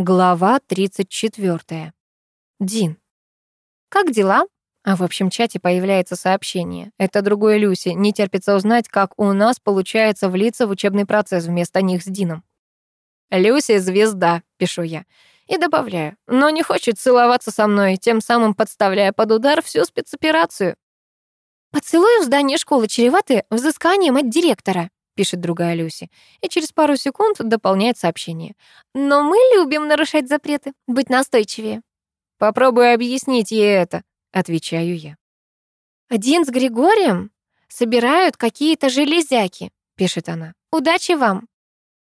Глава 34. Дин. «Как дела?» А в общем чате появляется сообщение. Это другой Люси. Не терпится узнать, как у нас получается влиться в учебный процесс вместо них с Дином. «Люси — звезда», — пишу я. И добавляю, но не хочет целоваться со мной, тем самым подставляя под удар всю спецоперацию. «Поцелуй в здании школы чреваты взысканием от директора», пишет другая Люси, и через пару секунд дополняет сообщение. «Но мы любим нарушать запреты, быть настойчивее». «Попробуй объяснить ей это», — отвечаю я. «Один с Григорием собирают какие-то железяки», — пишет она. «Удачи вам».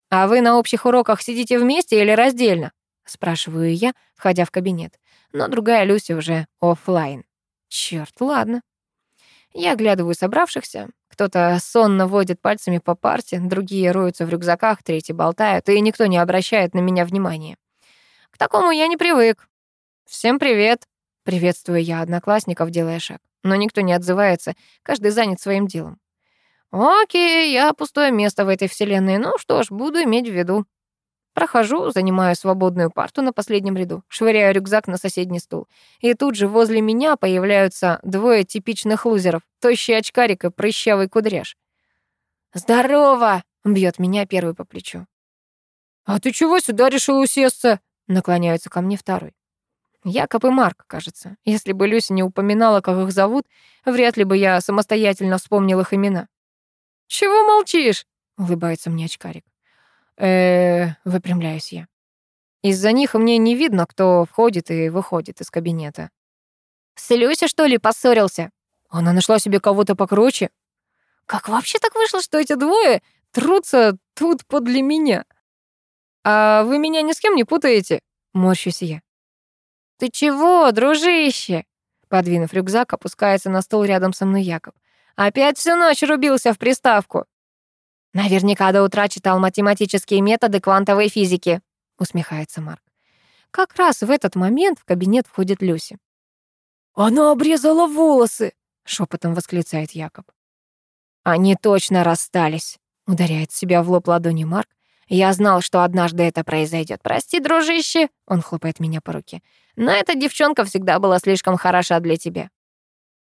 «А вы на общих уроках сидите вместе или раздельно?» — спрашиваю я, входя в кабинет. Но другая Люси уже оффлайн. Чёрт, ладно. Я оглядываю собравшихся. Кто-то сонно водит пальцами по парте, другие роются в рюкзаках, третьи болтают, и никто не обращает на меня внимания. К такому я не привык. «Всем привет!» — приветствую я одноклассников, делая шаг. Но никто не отзывается, каждый занят своим делом. «Окей, я пустое место в этой вселенной, ну что ж, буду иметь в виду». Прохожу, занимаю свободную парту на последнем ряду, швыряю рюкзак на соседний стул. И тут же возле меня появляются двое типичных лузеров, тощий очкарик и прыщавый кудряш. «Здорово!» — бьет меня первый по плечу. «А ты чего сюда решил усесться?» — наклоняются ко мне второй. Якоб и Марк, кажется. Если бы Люся не упоминала, как их зовут, вряд ли бы я самостоятельно вспомнил их имена. «Чего молчишь?» — улыбается мне очкарик э выпрямляюсь я. Из-за них мне не видно, кто входит и выходит из кабинета. «С Люся, что ли, поссорился?» Она нашла себе кого-то покруче. Как вообще так вышло, что эти двое трутся тут подле меня? А вы меня ни с кем не путаете? Морщусь я. Ты чего, дружище? Подвинув рюкзак, опускается на стол рядом со мной Яков. Опять всю ночь рубился в приставку. Наверняка до утра читал математические методы квантовой физики, усмехается Марк. Как раз в этот момент в кабинет входит Люси. «Она обрезала волосы!» — шепотом восклицает Якоб. «Они точно расстались», — ударяет себя в лоб ладони Марк. «Я знал, что однажды это произойдет. Прости, дружище», — он хлопает меня по руке. «Но эта девчонка всегда была слишком хороша для тебя».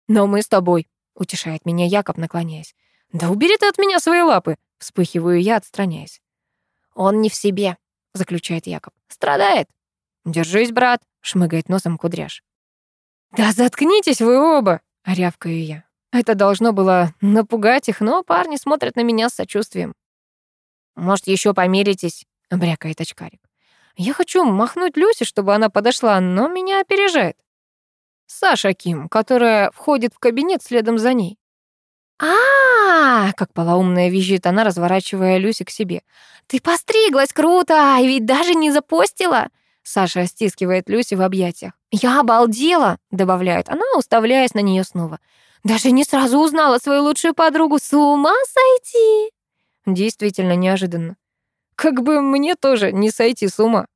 «Но мы с тобой», — утешает меня Якоб, наклоняясь. «Да убери ты от меня свои лапы!» Вспыхиваю я, отстраняясь. «Он не в себе», — заключает Якоб. «Страдает». «Держись, брат», — шмыгает носом кудряш. «Да заткнитесь вы оба!» — рявкаю я. Это должно было напугать их, но парни смотрят на меня с сочувствием. «Может, еще помиритесь?» — брякает очкарик. Я хочу махнуть Люси, чтобы она подошла, но меня опережает. Саша Ким, которая входит в кабинет следом за ней а, как полоумная визжит она, разворачивая Люси к себе. «Ты постриглась, круто! И ведь даже не запостила!» Саша стискивает Люси в объятиях. «Я обалдела!» — добавляет она, уставляясь на нее снова. «Даже не сразу узнала свою лучшую подругу. С ума сойти!» Действительно неожиданно. Как бы мне тоже не сойти с ума.